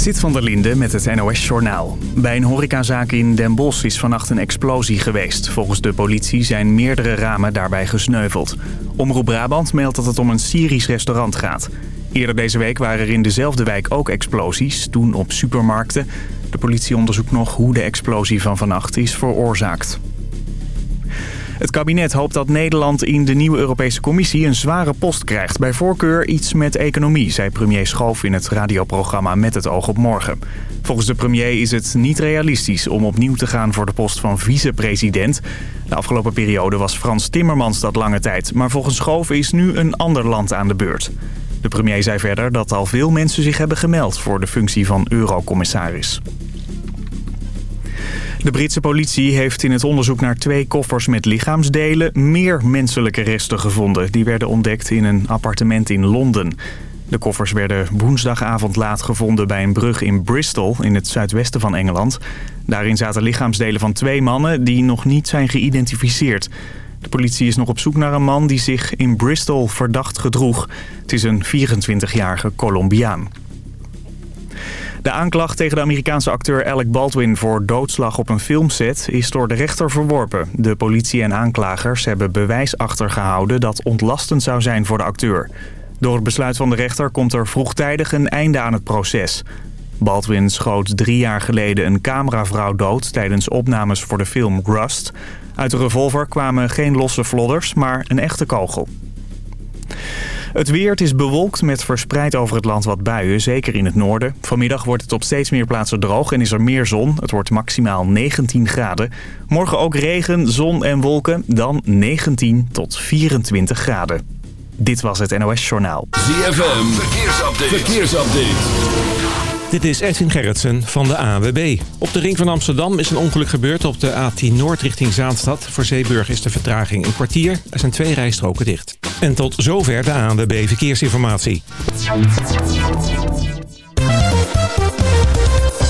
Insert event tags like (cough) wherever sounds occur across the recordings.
Zit van der Linde met het NOS-journaal. Bij een horecazaak in Den Bosch is vannacht een explosie geweest. Volgens de politie zijn meerdere ramen daarbij gesneuveld. Omroep Brabant meldt dat het om een Syrisch restaurant gaat. Eerder deze week waren er in dezelfde wijk ook explosies, toen op supermarkten. De politie onderzoekt nog hoe de explosie van vannacht is veroorzaakt. Het kabinet hoopt dat Nederland in de nieuwe Europese Commissie een zware post krijgt. Bij voorkeur iets met economie, zei premier Schoof in het radioprogramma Met het oog op morgen. Volgens de premier is het niet realistisch om opnieuw te gaan voor de post van vicepresident. De afgelopen periode was Frans Timmermans dat lange tijd. Maar volgens Schoof is nu een ander land aan de beurt. De premier zei verder dat al veel mensen zich hebben gemeld voor de functie van eurocommissaris. De Britse politie heeft in het onderzoek naar twee koffers met lichaamsdelen meer menselijke resten gevonden. Die werden ontdekt in een appartement in Londen. De koffers werden woensdagavond laat gevonden bij een brug in Bristol in het zuidwesten van Engeland. Daarin zaten lichaamsdelen van twee mannen die nog niet zijn geïdentificeerd. De politie is nog op zoek naar een man die zich in Bristol verdacht gedroeg. Het is een 24-jarige Colombiaan. De aanklacht tegen de Amerikaanse acteur Alec Baldwin voor doodslag op een filmset is door de rechter verworpen. De politie en aanklagers hebben bewijs achtergehouden dat ontlastend zou zijn voor de acteur. Door het besluit van de rechter komt er vroegtijdig een einde aan het proces. Baldwin schoot drie jaar geleden een cameravrouw dood tijdens opnames voor de film Rust. Uit de revolver kwamen geen losse vlodders, maar een echte kogel. Het weer, het is bewolkt met verspreid over het land wat buien, zeker in het noorden. Vanmiddag wordt het op steeds meer plaatsen droog en is er meer zon. Het wordt maximaal 19 graden. Morgen ook regen, zon en wolken, dan 19 tot 24 graden. Dit was het NOS Journaal. ZFM, verkeersupdate. verkeersupdate. Dit is Edwin Gerritsen van de AWB. Op de ring van Amsterdam is een ongeluk gebeurd op de A10 Noord richting Zaanstad. Voor Zeeburg is de vertraging een kwartier. Er zijn twee rijstroken dicht. En tot zover de ANWB Verkeersinformatie.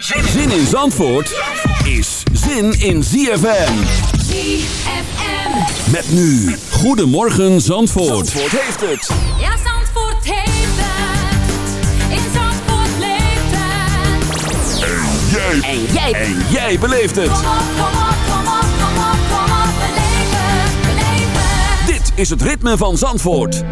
Zin in Zandvoort is zin in ZFM. ZFM. Met nu, Goedemorgen Zandvoort. Zandvoort heeft het. Ja, Zandvoort heeft het. In Zandvoort leeft het. Jij. En jij. En jij beleeft het. Kom op, kom op, kom op, kom op, kom op. Beleef het, beleef het. Dit is het ritme van Zandvoort.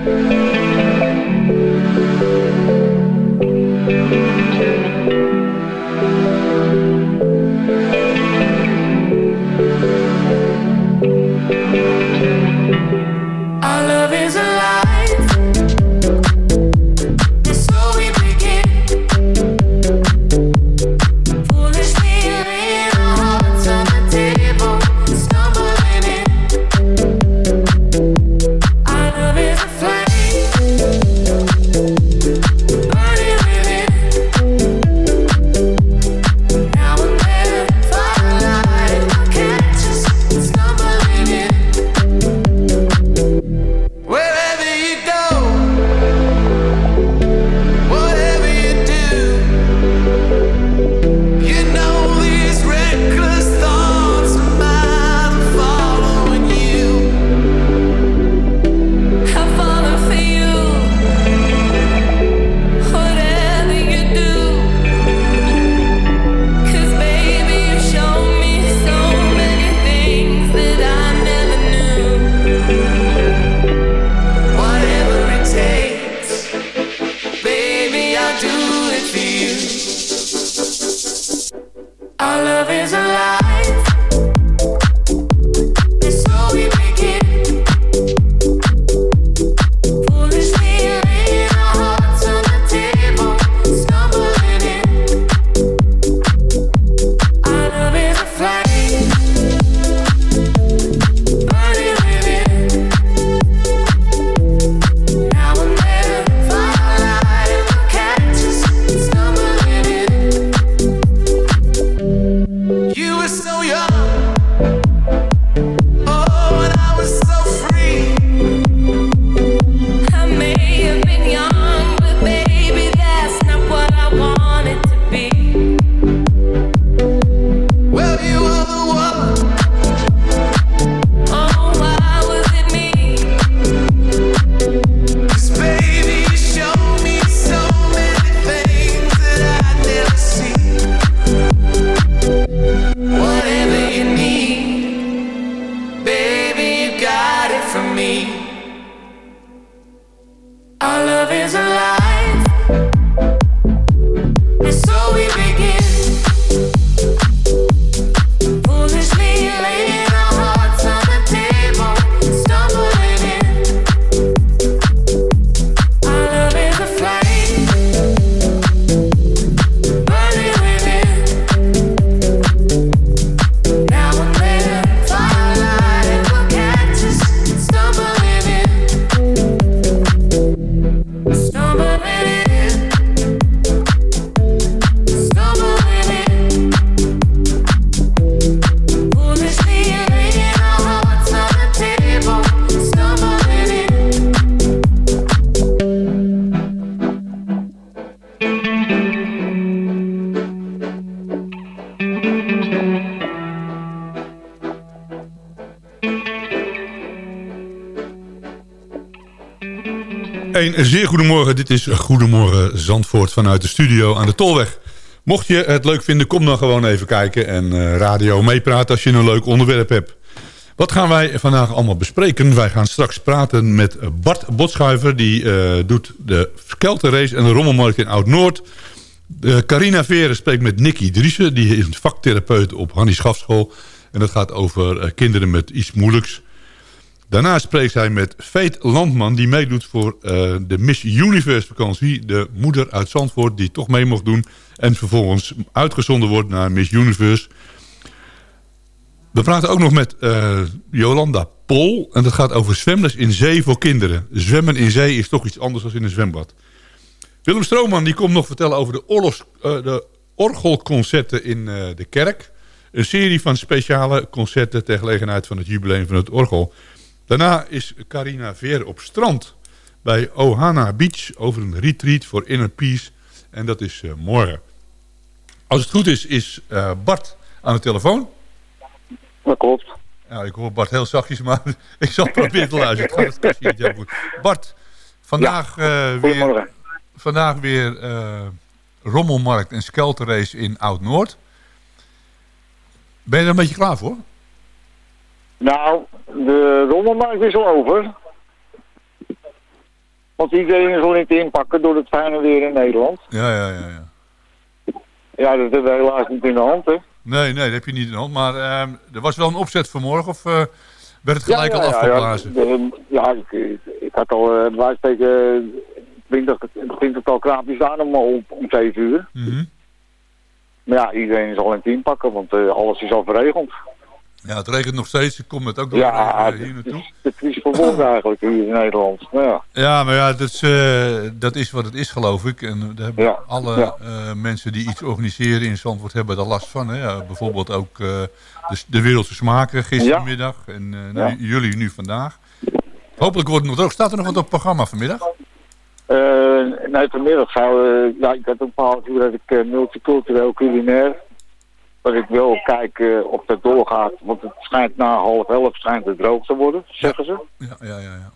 me. Our love is alive. Zeer goedemorgen. Dit is Goedemorgen Zandvoort vanuit de studio aan de Tolweg. Mocht je het leuk vinden, kom dan gewoon even kijken en eh, radio meepraten als je een leuk onderwerp hebt. Wat gaan wij vandaag allemaal bespreken? Wij gaan straks praten met Bart Botschuiver. Die eh, doet de Skelterrace en de Rommelmarkt in Oud-Noord. Uh, Carina Veren spreekt met Nicky Driessen. Die is een vaktherapeut op Hannie Schafschool. En dat gaat over kinderen met iets moeilijks. Daarna spreekt zij met Veet Landman. Die meedoet voor eh, de Miss Universe vakantie. De moeder uit Zandvoort die toch mee mocht doen. En vervolgens uitgezonden wordt naar Miss Universe. We praten ook nog met eh, Jolanda Pol. En dat gaat over zwemles in zee voor kinderen. Zwemmen in zee is toch iets anders dan in een zwembad. Willem Strooman die komt nog vertellen over de, eh, de orgelconcerten in de kerk. Een serie van speciale concerten ter gelegenheid van het jubileum van het orgel. Daarna is Carina Veer op strand bij Ohana Beach over een retreat voor inner peace. En dat is eh, morgen. Als het goed is, is eh, Bart aan de telefoon. Dat klopt. Ja, ik hoor Bart heel zachtjes, maar (laughs) ik zal proberen te luisteren. Het gaat niet heel goed. Bart, vandaag eh, weer, vandaag weer Rommelmarkt en Skelterrace in Oud-Noord. Ben je er een beetje klaar voor? Nou, de rommelmarkt is al over. Want iedereen is al niet te inpakken door het fijne weer in Nederland. Ja, ja, ja. ja. Ja, dat hebben we helaas niet in de hand, hè. Nee, nee, dat heb je niet in de hand. Maar ehm, er was wel een opzet vanmorgen of eh, werd het gelijk ja, al afgeblazen? Ja, ja ik, ik, ik had al uh, bij spreken twintig, twintigtal kraampjes aan om, om, om 7 uur. Mhm. Maar ja, iedereen is al in het inpakken, want eh, alles is al verregeld. Ja, het regent nog steeds. Ik kom het ook nog Ja, het hier naartoe. is vies voor woorden eigenlijk hier in Nederland. Ja. Ja, maar ja, dat is, eh, dat is wat het is, geloof ik. En daar hebben Ja, alle ja. eh, mensen die iets organiseren in Zandvoort hebben daar last van. Hè? Bijvoorbeeld ook eh, de, de Wereldse Smaken gistermiddag. En jullie nu vandaag. Hopelijk wordt het nog droog. Staat er nog wat op het programma vanmiddag? Nee, vanmiddag zou... ja, ik had een paar uur dat ik multicultureel culinair... Dat ik wil kijken of dat doorgaat. Want het schijnt na half elf schijnt het droog te worden, zeggen ze. Ja, ja, ja. ja.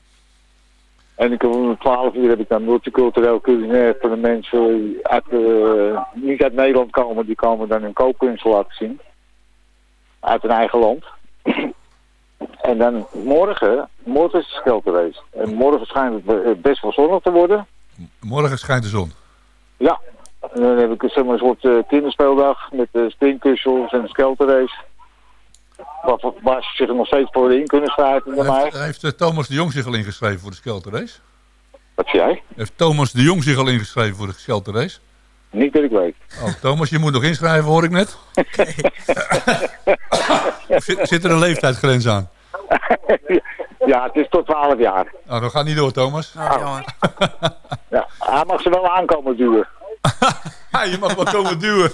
En ik om 12 uur heb ik dan multicultureel culinair voor de mensen die uit, eh, niet uit Nederland komen. Die komen dan hun kookkunst laten zien. Uit hun eigen land. (clears throat) en dan morgen, morgen is het skelterrace. En morgen schijnt het eh, best wel zonnig te worden. Morgen schijnt de zon. Ja, en dan heb ik zeg maar, een soort eh, kinderspeeldag met uh, springkussels en skelterrace. Waar, waar ze zich nog steeds voor in kunnen schrijven mij. Heeft, heeft eh, Thomas de Jong zich al ingeschreven voor de Skelterrace? Wat zie jij? Heeft Thomas de Jong zich al ingeschreven voor de Skelterrace? Niet dat ik weet. Oh, Thomas, je moet nog inschrijven, hoor ik net. (laughs) zit, zit er een leeftijdsgrens aan? (laughs) ja, het is tot 12 jaar. Nou, dat gaat niet door, Thomas. (laughs) Ja, hij mag ze wel aankomen duwen. Ja, (laughs) je mag wel komen duwen.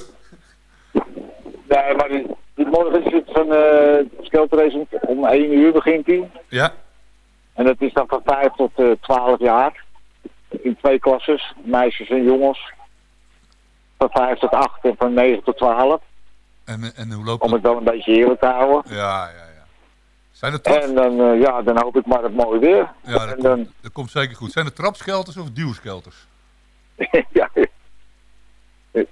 Nee, maar morgen is het van uh, skelterrace om 1 uur begint hij. Ja, En dat is dan van 5 tot eh 12 jaar. In twee klasses, meisjes en jongens. Van 5 tot 8 en van 9 tot 12. en, en hoe loopt Om het wel een beetje eerlijk te houden. Ja, ja, ja. Zijn er traps? En dan, eh, ja, dan hoop ik maar het mooi weer. Ja, dat, en dan, komt, dat komt zeker goed. Zijn er trapskelters of duwskelters? (laughs) ja,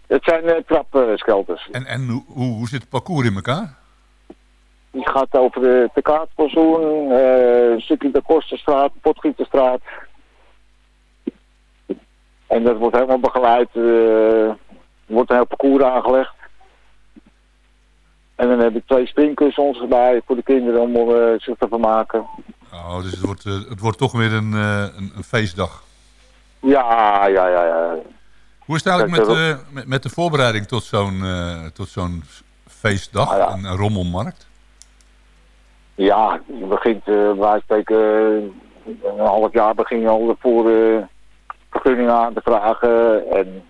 het zijn uh, trapskelters. En, en hoe, hoe, zit het parcours in elkaar? Die gaat over de Tekaatpolsoen, uh, een stukje de Kosterstraat, Potgieterstraat. En dat wordt helemaal begeleid. Er wordt een heel parcours aangelegd. En dan heb ik twee springkussens erbij voor de kinderen om uh, zich te vermaken. Oh, dus het wordt, uh, het wordt toch weer een, uh, een, een, feestdag. Ja, ja, ja, ja. Hoe is het eigenlijk met, uh, met, met, de voorbereiding tot zo'n tot zo'n feestdag, ah, ja. een, een, rommelmarkt? Ja, je begint uh, wij spreken een half jaar begin je al voor vergunningen aan te vragen. En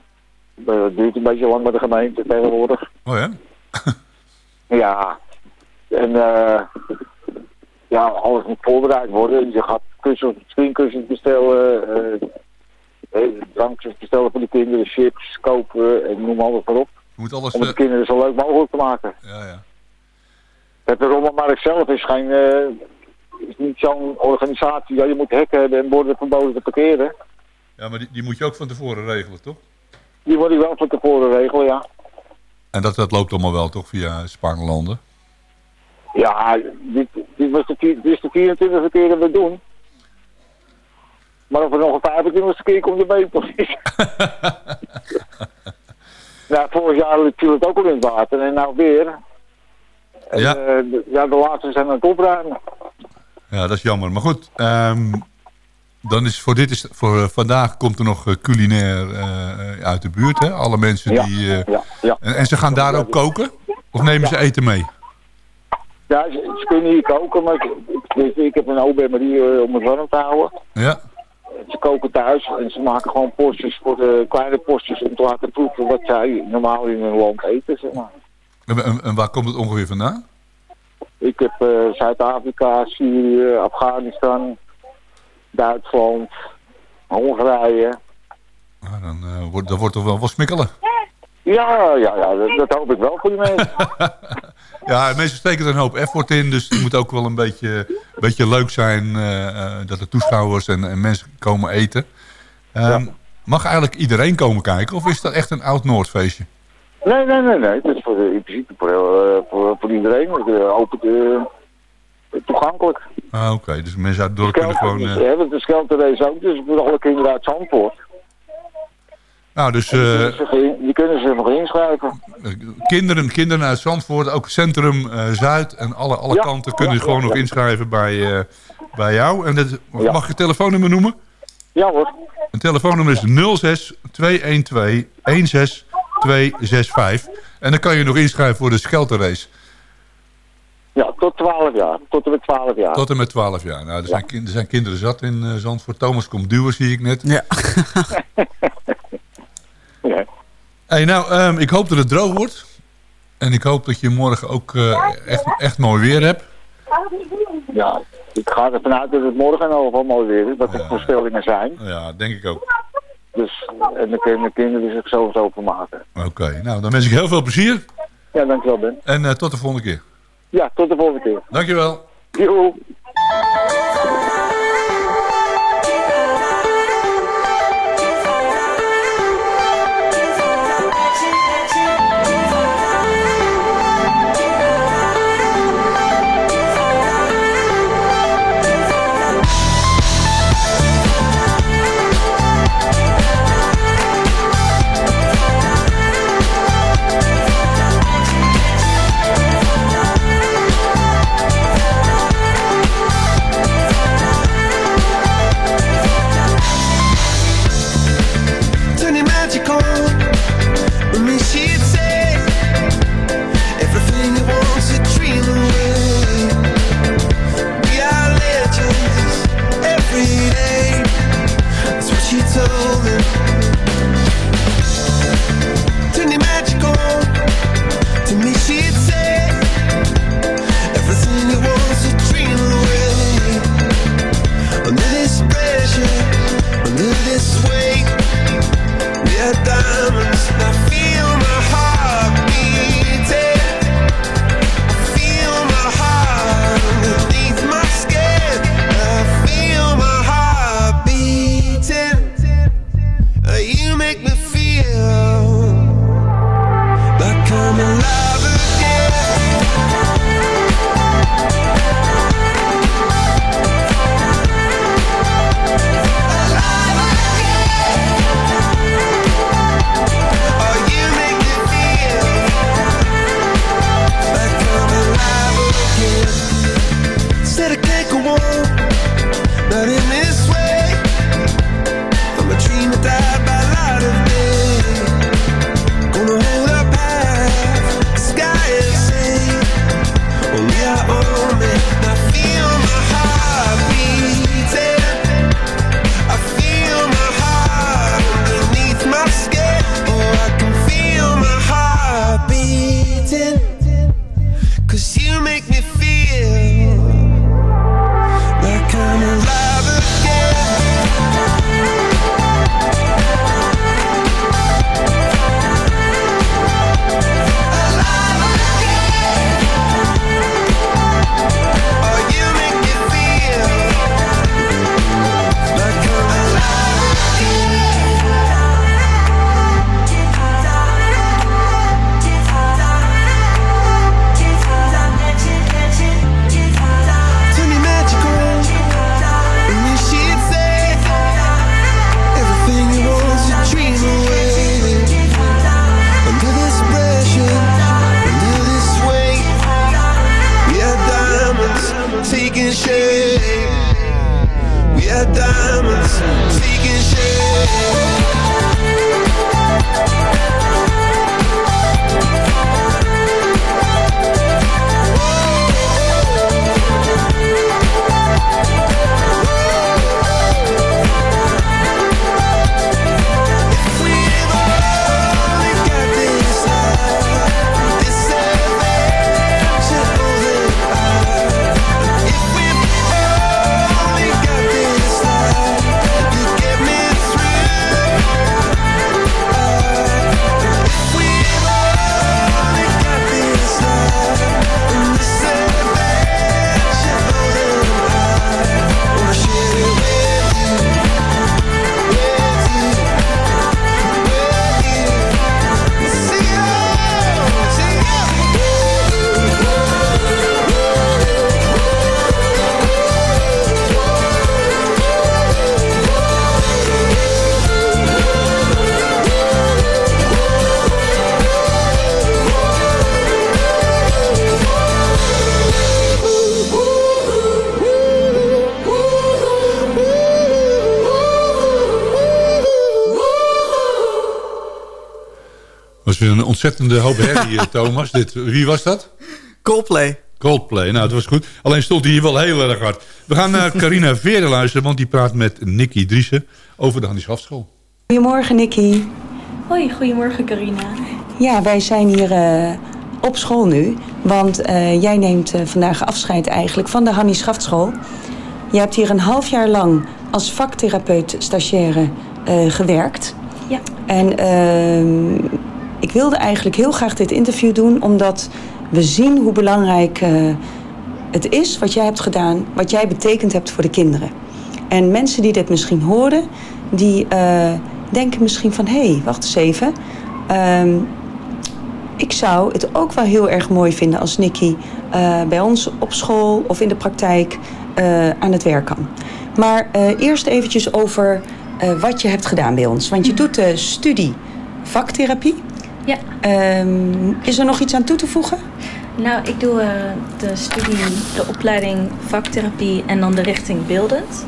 het duurt een beetje lang met de gemeente tegenwoordig. Oh ja? (laughs) Ja, en ja, alles moet voorbereid worden. Je gaat kussens, bestellen, drankjes bestellen voor de kinderen, chips kopen en noem alles maar op. Je moet alles, om de kinderen zo leuk mogelijk te maken. Ja, ja. Het Rommelmarkt zelf is geen, uh, is niet zo'n organisatie. Ja, je moet hekken hebben en borden verboden te parkeren. Ja, maar die, die moet je ook van tevoren regelen, toch? Die moet ik wel van tevoren regelen, ja. En dat, dat loopt allemaal wel, toch? Via Spaanlanden. Ja, dit, dit, was de, dit is de 24e keer dat we het doen. Maar of er nog een 25e keer komt, nog niet. (laughs) ja, vorig jaar viel het ook al in het water en nou weer. En, Ja. eh, de, ja, de laatste zijn aan het opruimen. Ja, dat is jammer. Maar goed, ehm, dan is voor, dit is, voor eh, vandaag komt er nog eh, culinair uit de buurt, hè? Alle mensen Ja, die... ja, ja. en, en ze gaan daar ook koken? Of nemen ze eten mee? Ja, ze, ze kunnen hier koken, maar ik, ik, ik heb een OB maar die eh, om het warm te houden. Ja. Ze koken thuis en ze maken gewoon postjes voor de kleine postjes om te laten proeven wat zij normaal in hun land eten, zeg maar. En, en- en waar komt het ongeveer vandaan? Ik heb eh, Zuid-Afrika, Syrië, Afghanistan, Duitsland, Hongarije. Dan eh, wordt, dat wordt toch wel wat smikkelen. Ja, ja, ja, dat, dat hoop ik wel voor die mensen. (laughs) Ja, mensen steken er een hoop effort in, dus het moet ook wel een beetje, een beetje leuk zijn eh, eh, dat er toeschouwers en, en mensen komen eten. Ehm, Mag eigenlijk iedereen komen kijken of is dat echt een oud-Noordfeestje? Nee, nee, nee, nee. Het is voor, de- in principe voor, eh, voor, voor iedereen. Het, eh, open eh, toegankelijk. Ah, Oké, dus mensen uit het dorp kunnen gewoon... Eh, hè, want de Skelterrace ook, dus voor alle kinderen uit Zandvoort. Nou, dus Die, eh, kunnen zich in- die kunnen zich nog inschrijven. kinderen, kinderen uit Zandvoort, ook Centrum eh, Zuid en alle, alle Ja, kanten kunnen ja, zich gewoon ja, nog ja. inschrijven bij, eh, bij jou. En dat, Ja. mag je het telefoonnummer noemen? Ja hoor. Een telefoonnummer is 06 212 16265. En dan kan je nog inschrijven voor de Skelterrace. Ja, tot 12 jaar. Tot en met 12 jaar. Tot en met 12 jaar. Nou, er, zijn, kin- er zijn kinderen zat in eh, Zandvoort. Thomas komt duwen, zie ik net. Ja. (laughs) Ja. Hey, nou, ehm, ik hoop dat het droog wordt. En ik hoop dat je morgen ook eh, echt, echt mooi weer hebt. ja, ik ga ervan uit dat het morgen al wel mooi weer is. Dat er voorspellingen zijn. Ja, denk ik ook. Dus, en dan kunnen de kinderen zich sowieso vermaken. Oké, nou dan wens ik heel veel plezier. Ja, dankjewel Ben. En eh, tot de volgende keer. Ja, tot de volgende keer. Dankjewel. Joe. Ontzettende hoop herrie, (laughs) eh, Thomas. Dit, wie was dat? Coldplay. Coldplay. Nou, het was goed. Alleen stond hij hier wel heel erg hard. We gaan naar (laughs) Carina Veerden luisteren, want die praat met Nicky Driessen over de Hannie Schaftschool. Goedemorgen, Nicky. Hoi, goedemorgen Carina. Ja, wij zijn hier eh, op school nu. Want eh, jij neemt vandaag afscheid eigenlijk van de Hannie Schaftschool. Je hebt hier een half jaar lang als vaktherapeut stagiaire eh, gewerkt. Ja. En ehm, ik wilde eigenlijk heel graag dit interview doen... omdat we zien hoe belangrijk eh, het is wat jij hebt gedaan... wat jij betekend hebt voor de kinderen. En mensen die dit misschien horen... die eh, denken misschien van... hé, hey, wacht eens even... Ehm, ik zou het ook wel heel erg mooi vinden als Nicky eh, bij ons op school of in de praktijk aan het werk kan. Maar eerst eventjes over wat je hebt gedaan bij ons. Want je doet de studie vaktherapie. Ja. Ehm, is er nog iets aan toe te voegen? Nou, ik doe eh, de studie, de opleiding vaktherapie en dan de richting beeldend.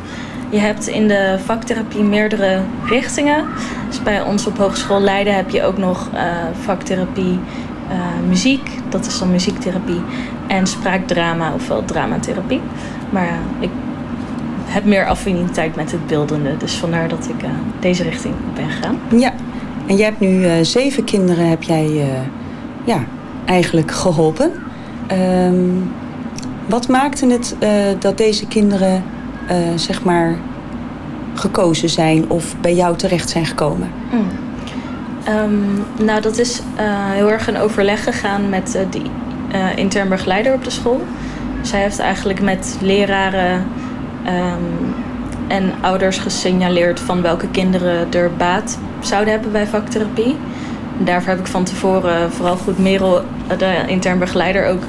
Je hebt in de vaktherapie meerdere richtingen. Dus bij ons op Hogeschool Leiden heb je ook nog eh, vaktherapie eh, muziek. Dat is dan muziektherapie. En spraakdrama, ofwel dramatherapie. Maar ik heb meer affiniteit met het beeldende. Dus vandaar dat ik deze richting op ben gegaan. Ja. En jij hebt nu eh, zeven kinderen heb jij eh, ja, eigenlijk geholpen. Ehm, wat maakte het eh, dat deze kinderen zeg maar gekozen zijn of bij jou terecht zijn gekomen? Mm. Ehm, nou, dat is heel erg een overleg gegaan met de intern begeleider op de school. Zij heeft eigenlijk met leraren ehm, en ouders gesignaleerd van welke kinderen er baat zouden hebben bij vaktherapie. Daarvoor heb ik van tevoren vooral goed Merel, eh, de intern begeleider, ook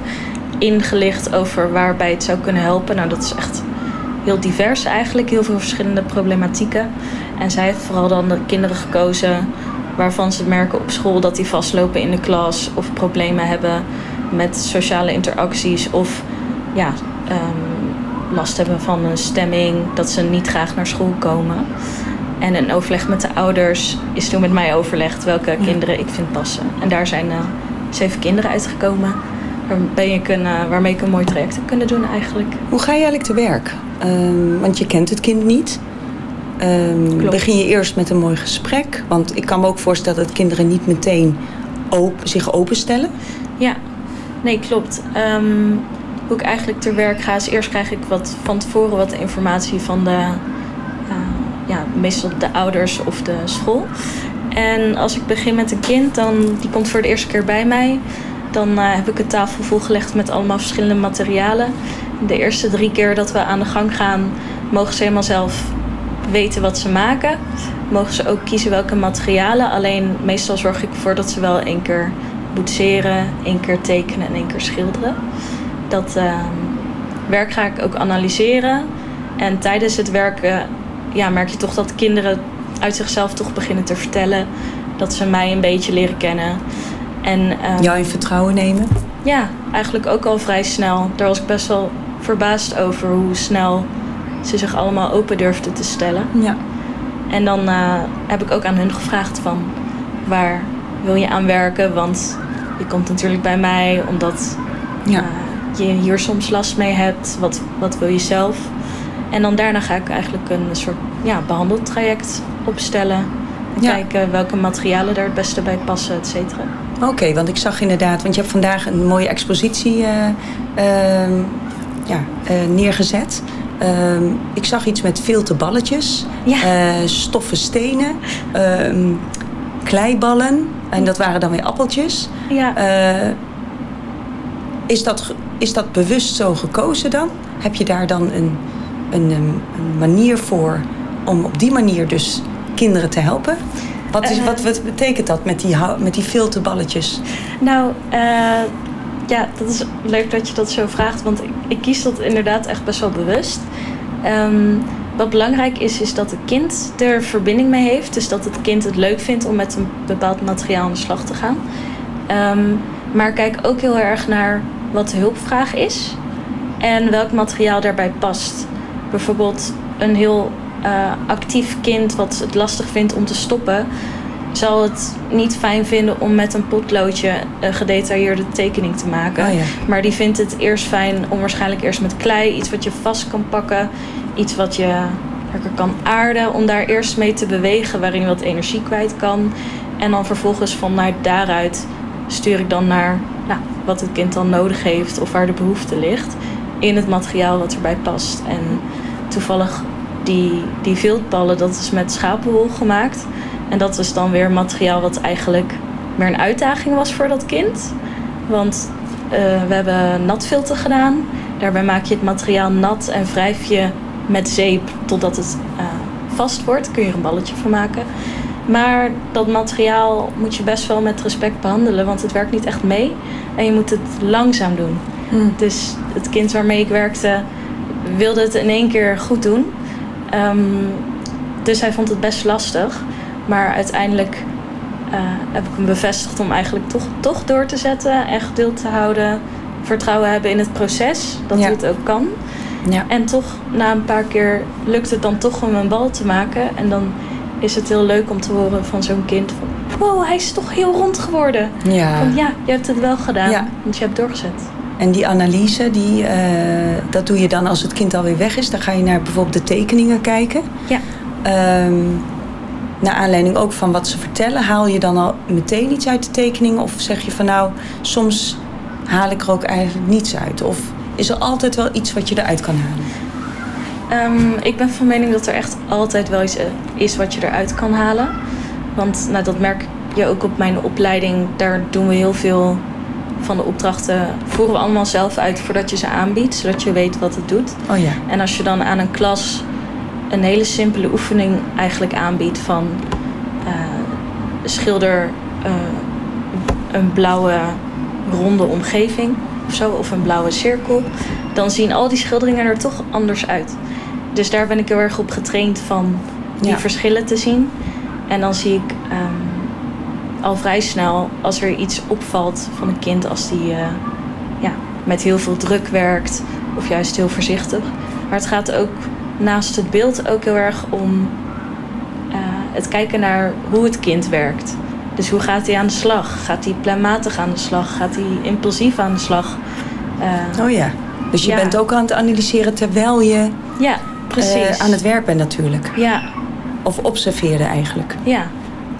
ingelicht over waarbij het zou kunnen helpen. Nou, dat is echt heel divers eigenlijk, heel veel verschillende problematieken. En zij heeft vooral dan de kinderen gekozen waarvan ze merken op school dat die vastlopen in de klas of problemen hebben met sociale interacties of ja, ehm, last hebben van een stemming, dat ze niet graag naar school komen. En een overleg met de ouders is toen met mij overlegd welke kinderen ik vind passen. En daar zijn eh, zeven kinderen uitgekomen waarmee ik, een, waarmee ik een mooi traject heb kunnen doen eigenlijk. Hoe ga je eigenlijk te werk? Ehm, want je kent het kind niet. Ehm, begin je eerst met een mooi gesprek? Want ik kan me ook voorstellen dat kinderen niet meteen op, zich openstellen. Ja, nee, klopt. Ehm, hoe ik eigenlijk te werk ga is eerst krijg ik wat van tevoren wat informatie van de, eh, ja, meestal de ouders of de school. En als ik begin met een kind, dan die komt voor de eerste keer bij mij. Dan eh, heb ik een tafel volgelegd met allemaal verschillende materialen. De eerste drie keer dat we aan de gang gaan, mogen ze helemaal zelf weten wat ze maken. Mogen ze ook kiezen welke materialen. Alleen meestal zorg ik ervoor dat ze wel één keer boetseren, één keer tekenen en één keer schilderen. Dat ehm, werk ga ik ook analyseren. En tijdens het werken ja, merk je toch dat kinderen uit zichzelf toch beginnen te vertellen. Dat ze mij een beetje leren kennen. En, ehm, Jou in vertrouwen nemen. ja, eigenlijk ook al vrij snel. Daar was ik best wel verbaasd over hoe snel ze zich allemaal open durfden te stellen. Ja. En dan eh, heb ik ook aan hun gevraagd van waar wil je aan werken? Want je komt natuurlijk bij mij omdat Ja. eh, je hier soms last mee hebt. Wat, wat wil je zelf? En dan daarna ga ik eigenlijk een soort ja, behandeltraject opstellen. En Ja. kijken welke materialen er het beste bij passen, et cetera. Oké, want ik zag inderdaad, want je hebt vandaag een mooie expositie eh, ehm, ja, eh, neergezet. Ehm, ik zag iets met filterballetjes, Ja. eh, stoffen stenen, ehm, kleiballen en dat waren dan weer appeltjes. Ja. Is, dat, is dat bewust zo gekozen dan? Heb je daar dan een, een, een, manier voor om op die manier dus kinderen te helpen? Wat, is, wat, wat betekent dat met die, met die filterballetjes? Nou, eh, ja, dat is leuk dat je dat zo vraagt, want ik, ik kies dat inderdaad echt best wel bewust. Ehm, wat belangrijk is, is dat het kind er verbinding mee heeft. Dus dat het kind het leuk vindt om met een bepaald materiaal aan de slag te gaan. Ehm, maar kijk ook heel erg naar wat de hulpvraag is en welk materiaal daarbij past. Bijvoorbeeld een heel eh, actief kind wat het lastig vindt om te stoppen. zal het niet fijn vinden om met een potloodje een gedetailleerde tekening te maken. Oh ja. Maar die vindt het eerst fijn om waarschijnlijk eerst met klei, iets wat je vast kan pakken, iets wat je lekker kan aarden, om daar eerst mee te bewegen waarin je wat energie kwijt kan. En dan vervolgens vanuit daaruit stuur ik dan naar wat het kind dan nodig heeft of waar de behoefte ligt in het materiaal wat erbij past. En toevallig die, die viltballen, dat is met schapenwol gemaakt. En dat is dan weer materiaal wat eigenlijk meer een uitdaging was voor dat kind. Want eh, we hebben natfilten gedaan. Daarbij maak je het materiaal nat en wrijf je met zeep totdat het eh, vast wordt. Kun je er een balletje van maken. Maar dat materiaal moet je best wel met respect behandelen, want het werkt niet echt mee. En je moet het langzaam doen. Hmm. Dus het kind waarmee ik werkte wilde het in één keer goed doen. Ehm, dus hij vond het best lastig. Maar uiteindelijk eh, heb ik hem bevestigd om eigenlijk toch, toch door te zetten. En geduld te houden. Vertrouwen hebben in het proces. Dat Ja. hij het ook kan. Ja. En toch, na een paar keer, lukt het dan toch om een bal te maken. En dan is het heel leuk om te horen van zo'n kind van... Wow, hij is toch heel rond geworden. Ja. Van ja, je hebt het wel gedaan. Ja. Want je hebt doorgezet. En die analyse, die, eh, dat doe je dan als het kind alweer weg is. Dan ga je naar bijvoorbeeld de tekeningen kijken. Ja. Ehm, naar aanleiding ook van wat ze vertellen, haal je dan al meteen iets uit de tekeningen? Of zeg je van nou, soms haal ik er ook eigenlijk niets uit? Of is er altijd wel iets wat je eruit kan halen? Ehm, ik ben van mening dat er echt altijd wel iets eh, is wat je eruit kan halen. Want nou, dat merk je ook op mijn opleiding. Daar doen we heel veel van de opdrachten. Voeren we allemaal zelf uit voordat je ze aanbiedt. Zodat je weet wat het doet. Oh ja. En als je dan aan een klas een hele simpele oefening eigenlijk aanbiedt van eh, schilder eh, een blauwe ronde omgeving of zo, of een blauwe cirkel, dan zien al die schilderingen er toch anders uit. Dus daar ben ik heel erg op getraind van die Ja. verschillen te zien. En dan zie ik ehm, al vrij snel als er iets opvalt van een kind als die eh, ja, met heel veel druk werkt of juist heel voorzichtig. Maar het gaat ook naast het beeld ook heel erg om eh, het kijken naar hoe het kind werkt. Dus hoe gaat hij aan de slag? Gaat hij planmatig aan de slag? Gaat hij impulsief aan de slag? Eh, Oh ja. Dus je Ja. bent ook aan het analyseren terwijl je ja, eh, aan het werk bent natuurlijk. Ja, Of observeerde eigenlijk. ja.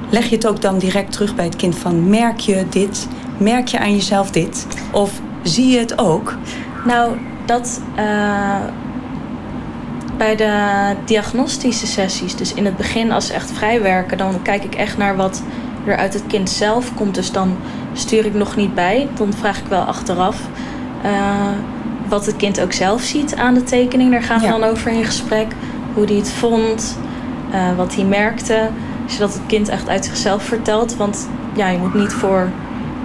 Leg je het ook dan direct terug bij het kind van merk je dit? Merk je aan jezelf dit? Of zie je het ook? Nou, dat eh, bij de diagnostische sessies, dus in het begin als ze echt vrij werken, dan kijk ik echt naar wat er uit het kind zelf komt. Dus dan stuur ik nog niet bij. Dan vraag ik wel achteraf eh, wat het kind ook zelf ziet aan de tekening. Daar gaan we Ja. dan over in gesprek. Hoe hij het vond, eh, wat hij merkte. Zodat het kind echt uit zichzelf vertelt. Want ja, je moet niet voor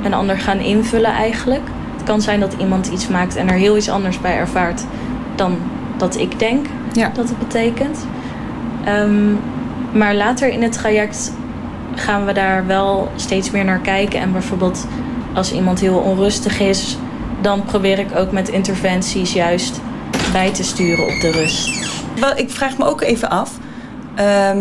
een ander gaan invullen eigenlijk. Het kan zijn dat iemand iets maakt en er heel iets anders bij ervaart dan dat ik denk Ja. dat het betekent. Ehm, maar later in het traject gaan we daar wel steeds meer naar kijken. En bijvoorbeeld als iemand heel onrustig is, dan probeer ik ook met interventies juist bij te sturen op de rust. Wel, ik vraag me ook even af. ehm,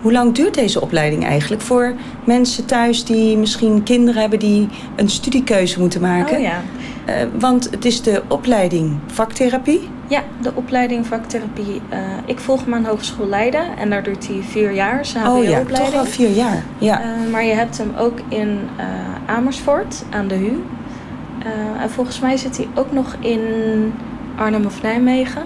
hoe lang duurt deze opleiding eigenlijk voor mensen thuis die misschien kinderen hebben die een studiekeuze moeten maken? Oh ja. Eh, want het is de opleiding vaktherapie. Ja, de opleiding vaktherapie. eh, ik volg hem aan Hogeschool Leiden en daar doet hij vier jaar zijn Oh ja, HBO-opleiding. toch wel vier jaar. Ja. Eh, maar je hebt hem ook in Amersfoort aan de HU. Eh, en volgens mij zit hij ook nog in Arnhem of Nijmegen.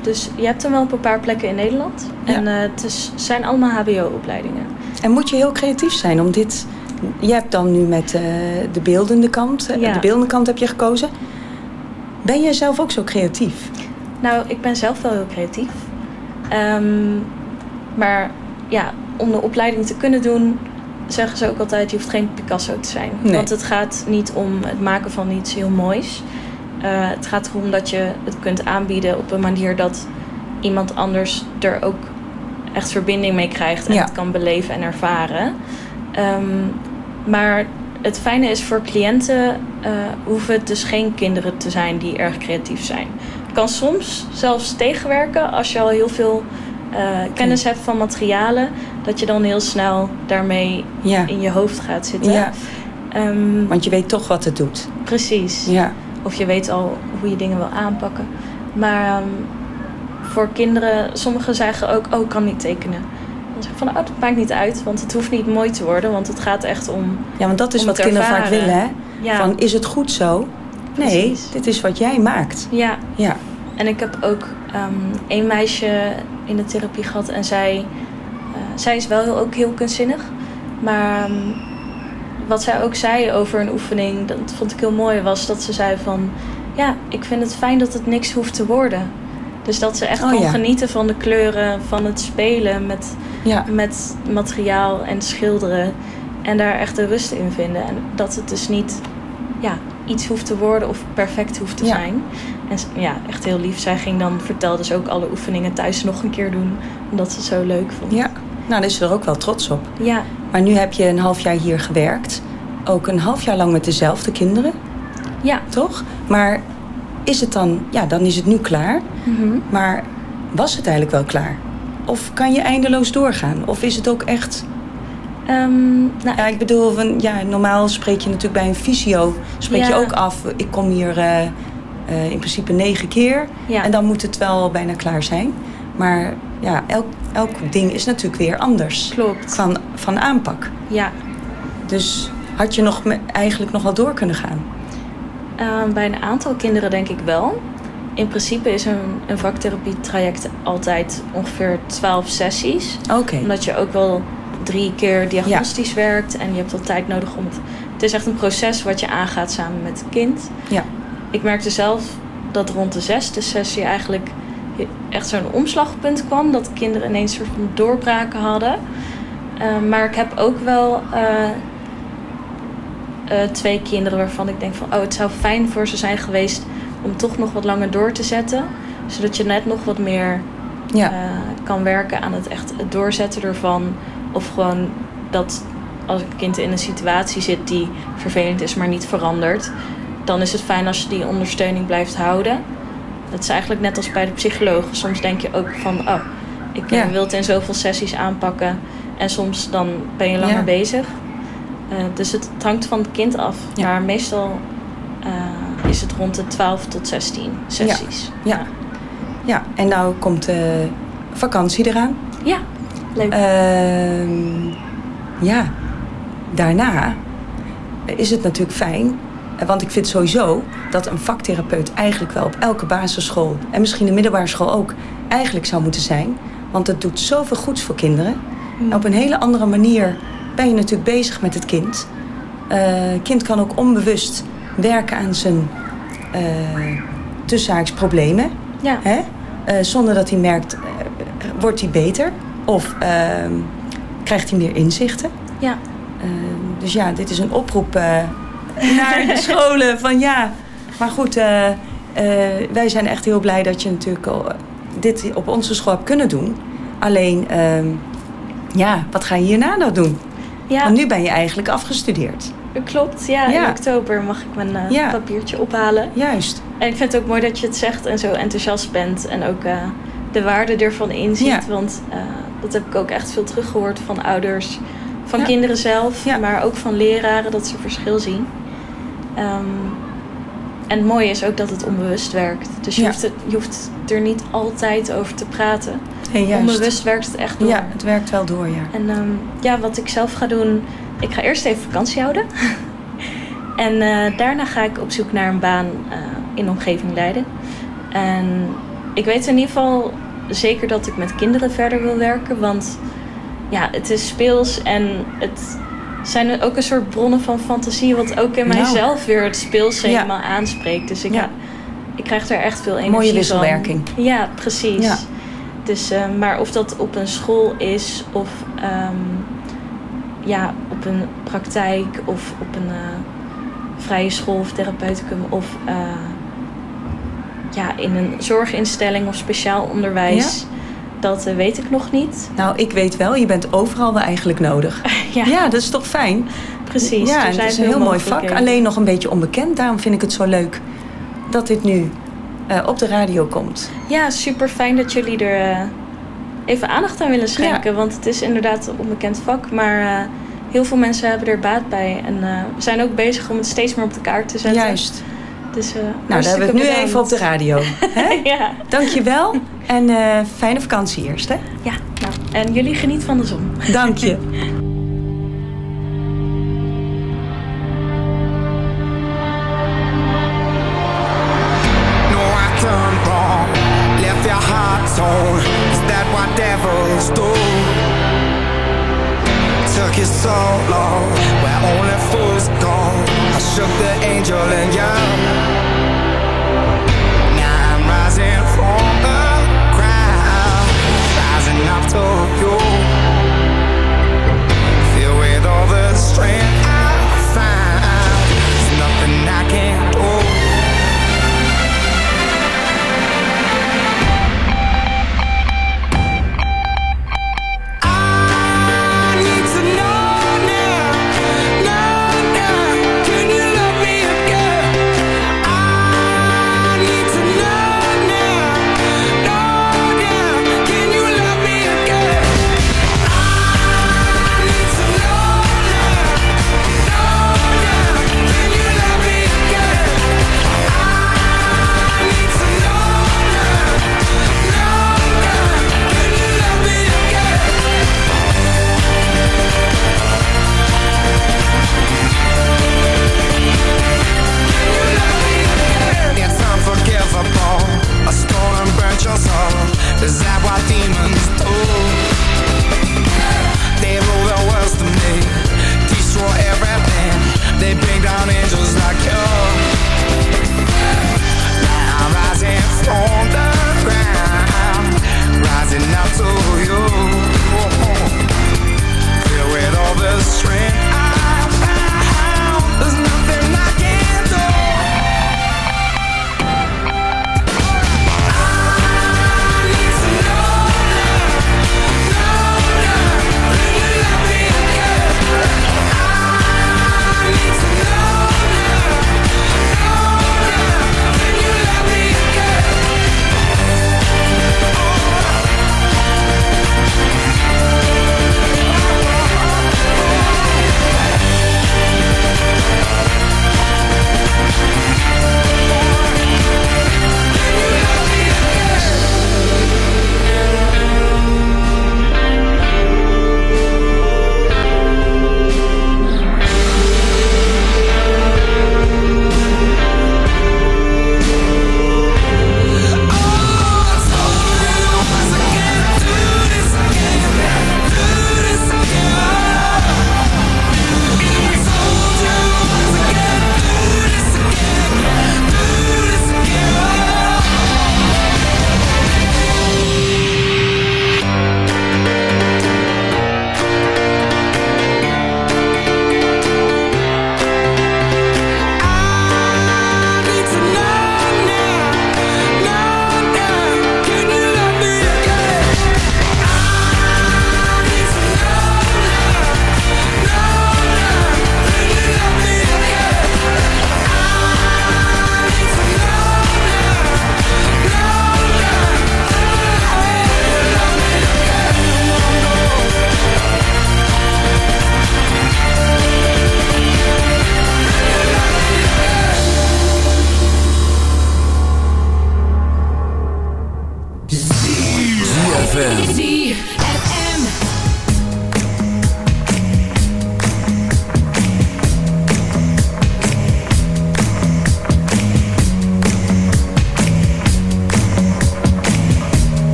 Dus je hebt hem wel op een paar plekken in Nederland. Ja. En eh, het is, zijn allemaal HBO-opleidingen. En moet je heel creatief zijn om dit... Je hebt dan nu met eh, de beeldende kant, Ja. de beeldende kant heb je gekozen. Ben jij zelf ook zo creatief? Nou, ik ben zelf wel heel creatief. Ehm, maar ja, om de opleiding te kunnen doen, zeggen ze ook altijd: je hoeft geen Picasso te zijn. Nee. Want het gaat niet om het maken van iets heel moois. Eh, het gaat erom dat je het kunt aanbieden op een manier dat iemand anders er ook echt verbinding mee krijgt en Ja. het kan beleven en ervaren. Ehm, maar het fijne is voor cliënten eh, hoeven het dus geen kinderen te zijn die erg creatief zijn. Het kan soms zelfs tegenwerken als je al heel veel kennis hebt van materialen, dat je dan heel snel daarmee Ja. in je hoofd gaat zitten. Ja. Ehm, Want je weet toch wat het doet. precies. Ja. Of je weet al hoe je dingen wil aanpakken. Maar ehm, voor kinderen, sommigen zeggen ook, oh, ik kan niet tekenen. Dan zeg ik van, oh, dat maakt niet uit, want het hoeft niet mooi te worden, want het gaat echt om. Ja, want dat is wat kinderen vaak willen, hè? Ja, Van, is het goed zo? Nee, Precies. dit is wat jij maakt. ja. Ja. En ik heb ook ehm een meisje in de therapie gehad en zij, eh, zij is wel heel, ook heel kunstzinnig. Maar ehm, wat zij ook zei over een oefening, dat vond ik heel mooi, was dat ze zei van... Ja, ik vind het fijn dat het niks hoeft te worden. Dus dat ze echt Oh, kon ja. genieten van de kleuren, van het spelen met, Ja. met materiaal en schilderen. En daar echt de rust in vinden. En dat het dus niet ja, iets hoeft te worden of perfect hoeft te Ja. zijn. En ja, echt heel lief. Zij ging dan, vertelde ze ook alle oefeningen thuis nog een keer doen. Omdat ze het zo leuk vond. Ja. Nou, daar is ze er ook wel trots op. Ja, Maar nu heb je een half jaar hier gewerkt. Ook een half jaar lang met dezelfde kinderen, ja. toch? Maar is het dan... Ja, dan is het nu klaar. Mhm. Maar was het eigenlijk wel klaar? Of kan je eindeloos doorgaan? Of is het ook echt... Ehm, nou, Ja, ik bedoel, van, ja, normaal spreek je natuurlijk bij een fysio... spreek je ook af, ik kom hier eh, eh, in principe negen keer... ja. en dan moet het wel bijna klaar zijn. Maar ja, elk, elk ding is natuurlijk weer anders klopt. van, van aanpak. Ja. Dus had je nog me- eigenlijk nog wel door kunnen gaan? Ehm, bij een aantal kinderen denk ik wel. In principe is een, een vaktherapietraject altijd ongeveer 12 sessies. Oké. Omdat je ook wel drie keer diagnostisch werkt en je hebt wat tijd nodig om het. Het is echt een proces wat je aangaat samen met het kind. Ja. Ik merkte zelf dat rond de zesde sessie eigenlijk echt zo'n omslagpunt kwam. Dat kinderen ineens een soort van doorbraken hadden. Eh, maar ik heb ook wel eh, eh, twee kinderen waarvan ik denk van... oh, het zou fijn voor ze zijn geweest om toch nog wat langer door te zetten. Zodat je net nog wat meer Ja. eh, kan werken aan het echt het doorzetten ervan. Of gewoon dat als een kind in een situatie zit die vervelend is, maar niet verandert. Dan is het fijn als je die ondersteuning blijft houden. Dat is eigenlijk net als bij de psycholoog. Soms denk je ook van, oh, ik eh, Ja. wil het in zoveel sessies aanpakken. En soms dan ben je langer Ja. bezig. Eh, dus het, het hangt van het kind af. Ja. Maar meestal eh, is het rond de 12 tot 16 sessies. Ja. Ja, en nou komt de vakantie eraan. Ja, leuk. Ehm, ja, daarna is het natuurlijk fijn. Want ik vind sowieso dat een vaktherapeut eigenlijk wel op elke basisschool... en misschien de middelbare school ook, eigenlijk zou moeten zijn. Want het doet zoveel goeds voor kinderen. En op een hele andere manier ben je natuurlijk bezig met het kind. Eh, kind kan ook onbewust werken aan zijn eh tussenhaaks problemen. ja. Hè? Eh, zonder dat hij merkt, wordt hij beter? Of ehm, krijgt hij meer inzichten? Ja. Eh, dus ja, dit is een oproep naar de scholen. Van ja, maar goed, eh, eh, wij zijn echt heel blij dat je natuurlijk al, eh, dit op onze school hebt kunnen doen. Alleen, ehm, ja, wat ga je hierna nou doen? Ja, Want nu ben je eigenlijk afgestudeerd. klopt. Ja, Ja. in oktober mag ik mijn Ja. papiertje ophalen. Juist. En ik vind het ook mooi dat je het zegt en zo enthousiast bent. En ook de waarde ervan inziet. Ja. Want dat heb ik ook echt veel teruggehoord van ouders. Van kinderen zelf, Ja. maar ook van leraren. Dat ze verschil zien. Ehm, en het mooie is ook dat het onbewust werkt. Dus je, Ja. hoeft, het, je hoeft er niet altijd over te praten. Onbewust werkt het echt door. Ja, het werkt wel door, ja. En ehm, ja, wat ik zelf ga doen, ik ga eerst even vakantie houden. (laughs) en eh, daarna ga ik op zoek naar een baan eh, in omgeving Leiden. En ik weet in ieder geval zeker dat ik met kinderen verder wil werken. Want ja, het is speels en het zijn ook een soort bronnen van fantasie... wat ook in Nou. mijzelf weer het speels Ja. helemaal aanspreekt. Dus ik, Ja. ik krijg er echt veel energie Mooie van. wisselwerking. Ja, precies. Ja. Dus, eh, maar of dat op een school is of ehm, ja, op een praktijk of op een eh, vrije school of therapeuticum of eh, ja, in een zorginstelling of speciaal onderwijs, dat eh, weet ik nog niet. Nou, ik weet wel, je bent overal wel eigenlijk nodig. (laughs) ja. dat is toch fijn? Precies. Ja, het is een heel mooi vak. Alleen nog een beetje onbekend. Daarom vind ik het zo leuk dat dit nu eh, op de radio komt. Ja, super fijn dat jullie er eh, even aandacht aan willen schenken. Want het is inderdaad een onbekend vak. Maar heel veel mensen hebben er baat bij. En we zijn ook bezig om het steeds meer op de kaart te zetten. Juist. Dus, nou, dan hebben we het nu even op de radio. (laughs) Dank je Dankjewel. En uh, fijne vakantie eerst, hè? Ja, nou, en jullie geniet van de zon. Dank je. so long, where only fools go. I shook the angel and young.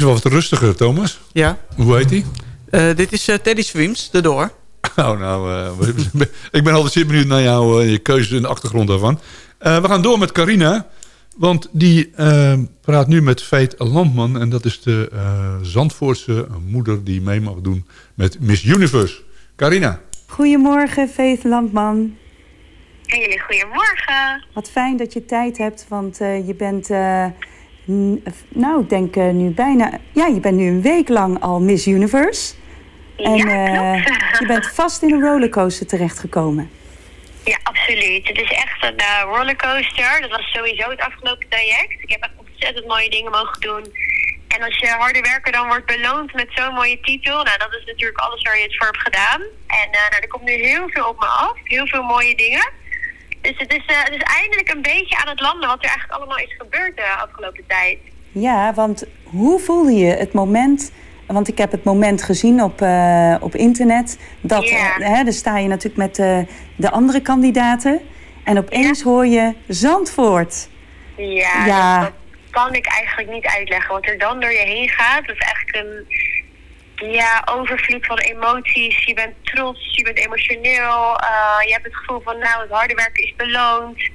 Wel wat rustiger, Thomas. Ja. Hoe heet die? Eh, dit is eh, Teddy Swims, de door. Nou, (laughs) nou, eh, (laughs) ik ben altijd zeer benieuwd naar jou, eh, je keuze en de achtergrond daarvan. Eh, we gaan door met Carina, want die praat nu met Veet Landman. En dat is de eh, Zandvoortse moeder die mee mag doen met Miss Universe. Carina. Goedemorgen, Faith Landman. En jullie goedemorgen. Wat fijn dat je tijd hebt, want eh, je bent, eh, nou, ik denk eh, nu bijna, ja, je bent nu een week lang al Miss Universe. En Ja, eh, je bent vast in een rollercoaster terechtgekomen. Ja, absoluut. Het is echt een eh, rollercoaster. Dat was sowieso het afgelopen traject. Ik heb echt ontzettend mooie dingen mogen doen. En als je harde werker dan wordt beloond met zo'n mooie titel, nou dat is natuurlijk alles waar je het voor hebt gedaan. En eh, nou, er komt nu heel veel op me af, heel veel mooie dingen. Dus het is, eh, het is eindelijk een beetje aan het landen wat er eigenlijk allemaal is gebeurd de afgelopen tijd. Ja, want hoe voelde je het moment... Want ik heb het moment gezien op, eh, op internet. Dat, eh, hè, daar sta je natuurlijk met eh, de andere kandidaten. En opeens hoor je Zandvoort. Ja, Ja. Dat, dat kan ik eigenlijk niet uitleggen. Wat er dan door je heen gaat, dat is eigenlijk een ja, overvloed van emoties. Je bent trots, je bent emotioneel. eh, je hebt het gevoel van, nou, het harde werken is beloond.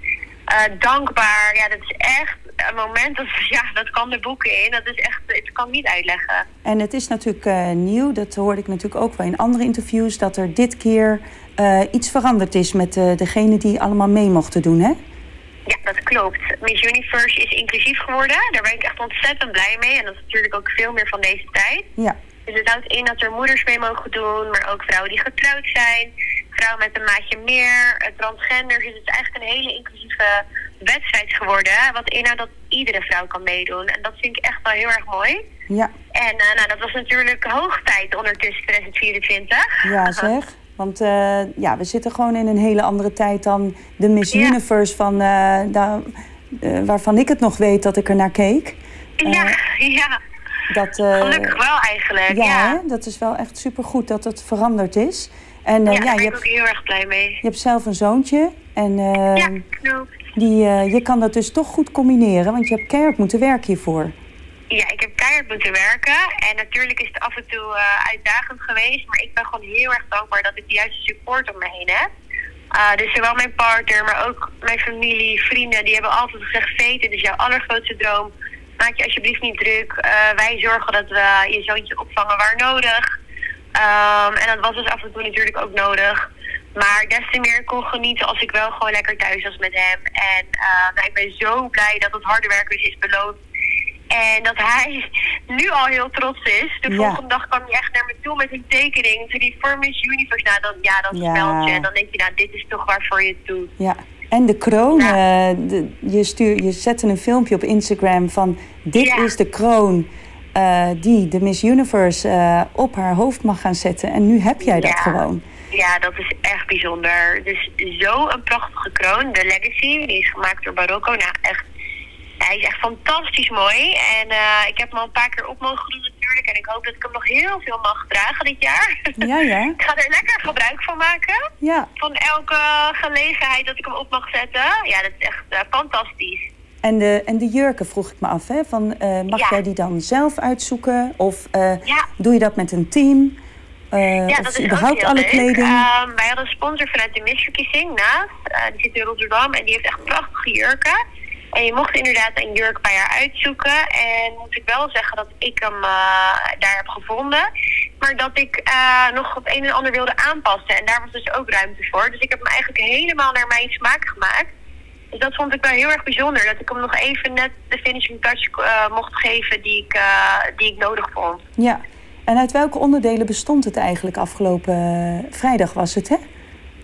Eh, dankbaar. Ja, dat is echt een moment, dat, (laughs) ja, dat kan de boeken in. Dat is echt, ik kan het niet uitleggen. En het is natuurlijk eh, nieuw, dat hoorde ik natuurlijk ook wel in andere interviews... dat er dit keer iets veranderd is met degene die allemaal mee mochten doen, hè? Ja, dat klopt. Miss Universe is inclusief geworden. Daar ben ik echt ontzettend blij mee. En dat is natuurlijk ook veel meer van deze tijd. Ja. Dus het houdt in dat er moeders mee mogen doen, maar ook vrouwen die getrouwd zijn, vrouwen met een maatje meer, eh, transgenders. Dus het is eigenlijk een hele inclusieve wedstrijd geworden. Wat inhoudt dat iedere vrouw kan meedoen. En dat vind ik echt wel heel erg mooi. Ja, En eh, nou, dat was natuurlijk hoog tijd ondertussen 2024. ja zeg. Want eh, ja, we zitten gewoon in een hele andere tijd dan de Miss Ja. Universe... Van, daar, waarvan ik het nog weet dat ik er naar keek. Ja, (laughs) ja. Dat, eh, Gelukkig wel eigenlijk. Ja, Ja, hè? dat is wel echt supergoed dat het veranderd is. En eh, ja, daar ben je, ik ook heel erg blij mee. je hebt zelf een zoontje. En eh, Ja, klopt. die, je kan dat dus toch goed combineren, want je hebt keihard moeten werken hiervoor. Ja, ik heb keihard moeten werken. En natuurlijk is het af en toe uitdagend geweest. Maar ik ben gewoon heel erg dankbaar dat ik de juiste support om me heen heb. Uh, dus zowel mijn partner, maar ook mijn familie, vrienden, die hebben altijd gezegd: Veet, dit is jouw allergrootste droom. Maak je alsjeblieft niet druk. Uh, wij zorgen dat we je zoontje opvangen waar nodig. Um, en dat was dus af en toe natuurlijk ook nodig. Maar des te meer kon genieten als ik wel gewoon lekker thuis was met hem. En uh, nou, ik ben zo blij dat het harde werken dus is beloond. En dat hij (laughs) nu al heel trots is. De Ja. volgende dag kwam hij echt naar me toe met een tekening. Toen die voor Miss Universe, nou dan, ja, dat Ja. smelt je. En dan denk je, nou, dit is toch waarvoor je het doet. Ja. En de kroon, eh, de- je, stuur, je zette een filmpje op Instagram van... dit Ja. is de kroon eh, die de Miss Universe eh, op haar hoofd mag gaan zetten. En nu heb jij dat Ja. gewoon. Ja, dat is echt bijzonder. Dus zo een prachtige kroon. De Legacy, die is gemaakt door Barocco. Nou, echt, hij is echt fantastisch mooi. En ik heb hem al een paar keer op mogen doen natuurlijk. En ik hoop dat ik hem nog heel veel mag dragen dit jaar. Ja, ja. (laughs) ik ga er lekker gebruik van maken. Ja. Van elke gelegenheid dat ik hem op mag zetten. Ja, dat is echt eh, fantastisch. En de, en de jurken vroeg ik me af, hè? Van, eh, mag Ja. jij die dan zelf uitzoeken? Of Ja. doe je dat met een team? Eh, Ja, dat is ook überhaupt alle leuk. kleding? Ehm, wij hadden een sponsor vanuit de missverkiezing naast. Die zit in Rotterdam en die heeft echt prachtige jurken. En je mocht inderdaad een jurk bij haar uitzoeken. En moet ik wel zeggen dat ik hem eh, daar heb gevonden. Maar dat ik eh, nog het een en ander wilde aanpassen. En daar was dus ook ruimte voor. Dus ik heb hem eigenlijk helemaal naar mijn smaak gemaakt. Dus dat vond ik wel heel erg bijzonder. Dat ik hem nog even net de finishing touch eh, mocht geven die ik, die ik nodig vond. Ja. En uit welke onderdelen bestond het eigenlijk afgelopen vrijdag was het, hè?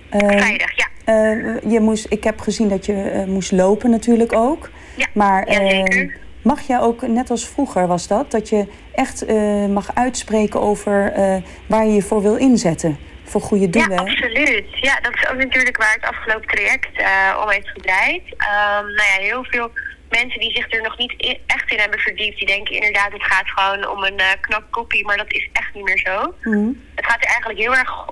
Eh, Vrijdag, ja. Eh, je moest, ik heb gezien dat je eh, moest lopen natuurlijk ook. Ja, maar eh, mag jij ook, net als vroeger was dat, dat je echt mag uitspreken over waar je je voor wil inzetten? Voor goede doelen? Ja, absoluut. Ja, dat is ook natuurlijk waar het afgelopen traject eh, om heeft gedraaid. Ehm, nou ja, heel veel mensen die zich er nog niet echt in hebben verdiept, die denken inderdaad het gaat gewoon om een knap kopie, maar dat is echt niet meer zo. Mhm. Het gaat er eigenlijk heel erg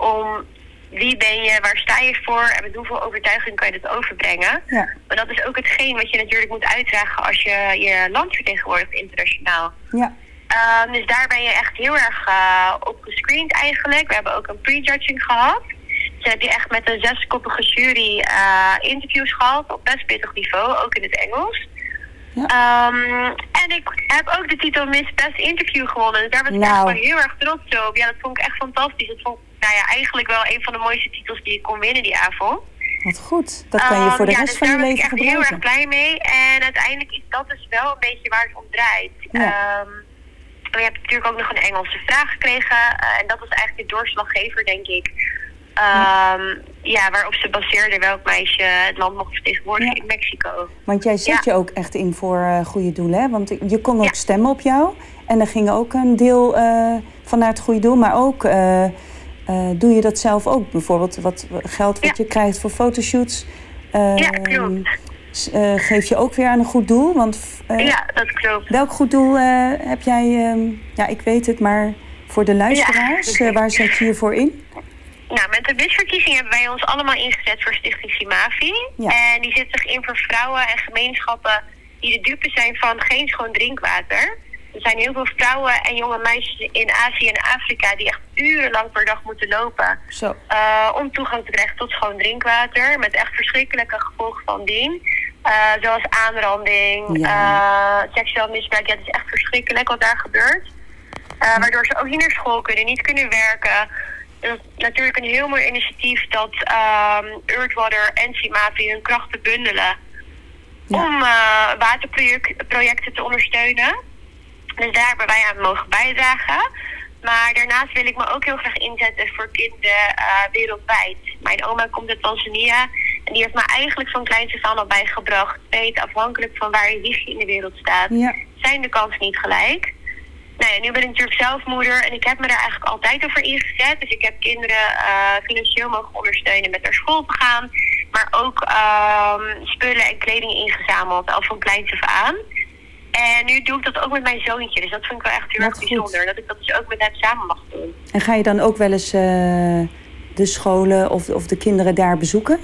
om wie ben je, waar sta je voor en met hoeveel overtuiging kan je dat overbrengen. Ja. Maar dat is ook hetgeen wat je natuurlijk moet uitdragen als je je land vertegenwoordigt internationaal. Ja. Ehm, dus daar ben je echt heel erg eh, op gescreend eigenlijk. We hebben ook een prejudging gehad. Dus heb je echt met een zeskoppige jury eh, interviews gehad op best pittig niveau, ook in het Engels. Ehm, en ik heb ook de titel Miss Best Interview gewonnen. Dus daar was ik echt Nou. wel heel erg trots op. Ja, dat vond ik echt fantastisch. Dat vond nou ja, eigenlijk wel een van de mooiste titels die ik kon winnen die avond. Wat goed. Dat kan je voor de Ehm, ja, rest dus van je daar leven was ik echt heel erg gebruiken. blij mee. En uiteindelijk is dat dus wel een beetje waar het om draait. Ehm, je hebt natuurlijk ook nog een Engelse vraag gekregen. eh, en dat was eigenlijk de doorslaggever, denk ik. Ehm, ja, waarop ze baseerde welk meisje het land mocht vertegenwoordigen in Mexico. Want jij zet Ja. je ook echt in voor eh, goede doelen, hè? Want je kon ook stemmen op jou. En er ging ook een deel eh, van naar het goede doel. Maar ook, eh, doe je dat zelf ook? Bijvoorbeeld wat geld wat je krijgt voor fotoshoots. eh, Ja, klopt. eh, geef je ook weer aan een goed doel? Want, ja, dat klopt. Welk goed doel heb jij... ehm, ja, ik weet het, maar voor de luisteraars, Ja. waar zet je je voor in? Nou, met de busverkiezing hebben wij ons allemaal ingezet voor Stichting Simavi. En die zet zich in voor vrouwen en gemeenschappen die de dupe zijn van geen schoon drinkwater. Er zijn heel veel vrouwen en jonge meisjes in Azië en Afrika die echt urenlang per dag moeten lopen. Zo. eh, om toegang te krijgen tot schoon drinkwater. Met echt verschrikkelijke gevolgen van dien. Eh, zoals aanranding, eh, seksueel misbruik. Ja, het is echt verschrikkelijk wat daar gebeurt. Waardoor ze ook niet naar school kunnen, niet kunnen werken. Dat is natuurlijk een heel mooi initiatief dat ehm Earthwater en Simavi hun krachten bundelen. Om waterprojecten te ondersteunen. Dus daar hebben wij aan mogen bijdragen. Maar daarnaast wil ik me ook heel graag inzetten voor kinderen eh, wereldwijd. Mijn oma komt uit Tanzania en die heeft me eigenlijk van kleins af aan al bijgebracht. Weet, afhankelijk van waar je wiegje in de wereld staat, Ja. zijn de kansen niet gelijk. Nou ja, nu ben ik natuurlijk zelf moeder en ik heb me daar eigenlijk altijd over ingezet. Dus ik heb kinderen eh, financieel mogen ondersteunen met naar school te gaan. Maar ook ehm, spullen en kleding ingezameld, al van kleins af aan. En nu doe ik dat ook met mijn zoontje. Dus dat vind ik wel echt heel erg bijzonder. Dat ik dat dus ook met hem samen mag doen. En ga je dan ook wel eens eh, de scholen of, of de kinderen daar bezoeken?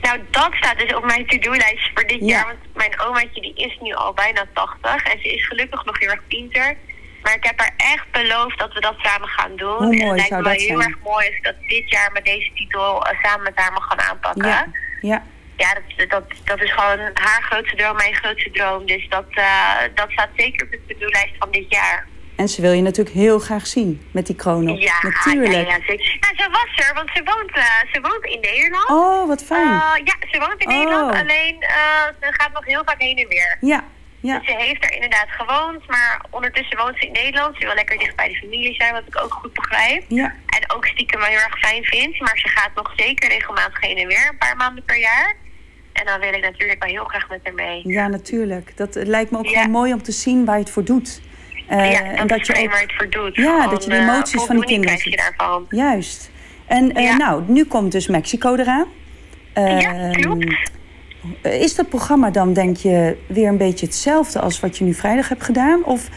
Nou, dat staat dus op mijn to-do-lijst voor dit jaar. Want mijn omaatje die is nu al bijna 80. En ze is gelukkig nog heel erg pinter. Maar ik heb haar echt beloofd dat we dat samen gaan doen. Hoe mooi en het lijkt me dat heel zijn? erg mooi als ik dat dit jaar met deze titel eh, samen met haar mag gaan aanpakken. Ja. ja. Ja, dat, dat, dat is gewoon haar grootste droom, mijn grootste droom. Dus dat, eh, dat staat zeker op de to-do-lijst van dit jaar. En ze wil je natuurlijk heel graag zien met die kroon op. Ja, natuurlijk. Ja, ja, zeker. Nou, ze was er, want ze woont, eh, ze woont in Nederland. Oh, wat fijn. Eh, ja, ze woont in Oh. Nederland, alleen eh, ze gaat nog heel vaak heen en weer. Ja, ja. Dus ze heeft er inderdaad gewoond, maar ondertussen woont ze in Nederland. Ze wil lekker dicht bij de familie zijn, wat ik ook goed begrijp. Ja. En ook stiekem wel heel erg fijn vind. Maar ze gaat nog zeker regelmatig heen en weer, een paar maanden per jaar. En dan wil ik natuurlijk wel heel graag met haar mee. Ja, natuurlijk. Dat het lijkt me ook gewoon mooi om te zien waar je het voor doet. Eh, ja, en dat, je ook- waar je het voor doet. Ja, Gewoon, dat je de eh, emoties van die kinderen ziet. daarvan. Juist. En eh, nou, nu komt dus Mexico eraan. Ja, Ehm, Is dat programma dan, denk je, weer een beetje hetzelfde als wat je nu vrijdag hebt gedaan? Of